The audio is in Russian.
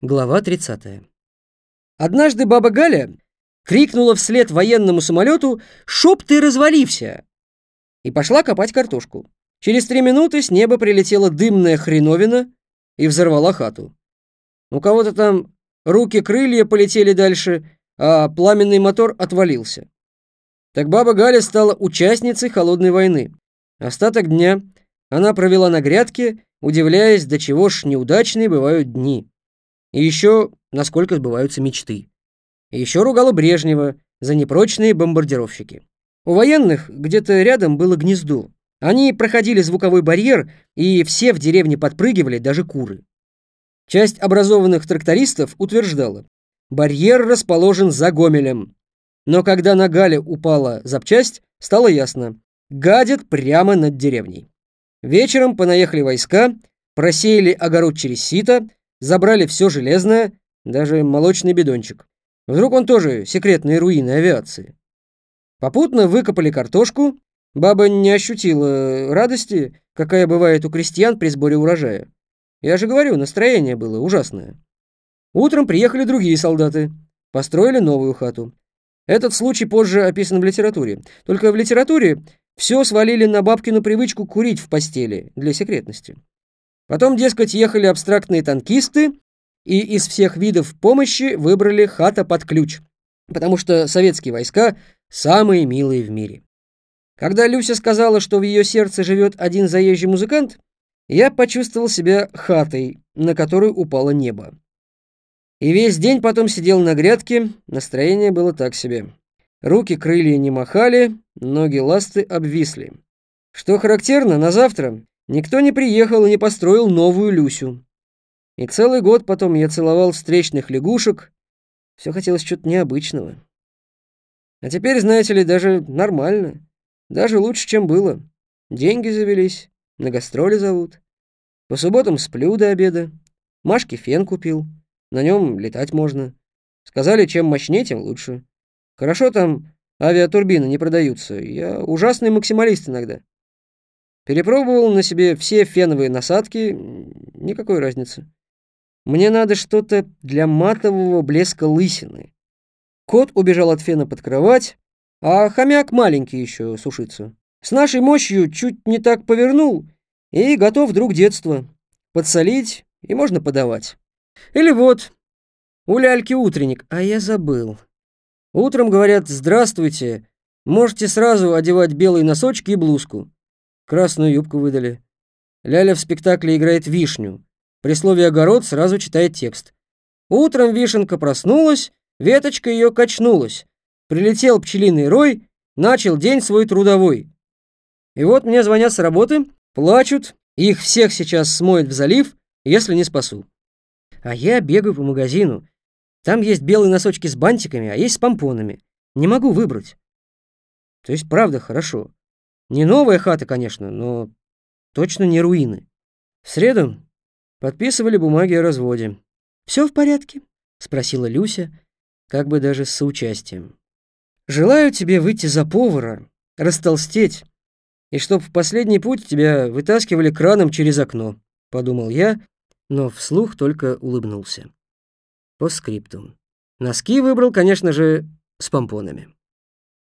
Глава 30. Однажды баба Галя крикнула вслед военному самолету «Шоп ты развалився!» и пошла копать картошку. Через три минуты с неба прилетела дымная хреновина и взорвала хату. У кого-то там руки-крылья полетели дальше, а пламенный мотор отвалился. Так баба Галя стала участницей холодной войны. Остаток дня она провела на грядке, удивляясь, до чего ж неудачные бывают дни. И еще, насколько сбываются мечты. Еще ругала Брежнева за непрочные бомбардировщики. У военных где-то рядом было гнездо. Они проходили звуковой барьер, и все в деревне подпрыгивали, даже куры. Часть образованных трактористов утверждала, барьер расположен за Гомелем. Но когда на Гале упала запчасть, стало ясно, гадят прямо над деревней. Вечером понаехали войска, просеяли огород через сито, забрали все железное, даже молочный бидончик. Вдруг он тоже секретные руины авиации. Попутно выкопали картошку. Баба не ощутила радости, какая бывает у крестьян при сборе урожая. Я же говорю, настроение было ужасное. Утром приехали другие солдаты, построили новую хату. Этот случай позже описан в литературе. Только в литературе все свалили на бабкину привычку курить в постели для секретности. Потом, дескать, ехали абстрактные танкисты и из всех видов помощи выбрали хата под ключ, потому что советские войска самые милые в мире. Когда Люся сказала, что в ее сердце живет один заезжий музыкант, я почувствовал себя хатой, на которую упало небо. И весь день потом сидел на грядке, настроение было так себе. Руки крылья не махали, ноги ласты обвисли. Что характерно, на завтра Никто не приехал и не построил новую Люсю. И целый год потом я целовал встречных лягушек. Все хотелось чего-то необычного. А теперь, знаете ли, даже нормально. Даже лучше, чем было. Деньги завелись, на гастроли зовут. По субботам сплю до обеда. Машке фен купил. На нем летать можно. Сказали, чем мощнее, тем лучше. Хорошо там авиатурбины не продаются. Я ужасный максималист иногда. Перепробовал на себе все феновые насадки, никакой разницы. Мне надо что-то для матового блеска лысины. Кот убежал от фена под кровать, а хомяк маленький еще сушится. С нашей мощью чуть не так повернул, и готов друг детства. Подсолить и можно подавать. Или вот, у ляльки утренник, а я забыл. Утром говорят «Здравствуйте, можете сразу одевать белые носочки и блузку». Красную юбку выдали. Ляля в спектакле играет вишню. При слове «огород» сразу читает текст. Утром вишенка проснулась, веточка ее качнулась. Прилетел пчелиный рой, начал день свой трудовой. И вот мне звонят с работы, плачут, их всех сейчас смоет в залив, если не спасу. А я бегаю по магазину. Там есть белые носочки с бантиками, а есть с помпонами. Не могу выбрать. То есть, правда, хорошо. Не новая хата, конечно, но точно не руины. В среду подписывали бумаги о разводе. «Все в порядке?» — спросила Люся, как бы даже с соучастием. «Желаю тебе выйти за повара, растолстеть, и чтоб в последний путь тебя вытаскивали краном через окно», — подумал я, но вслух только улыбнулся. По скриптум. Носки выбрал, конечно же, с помпонами.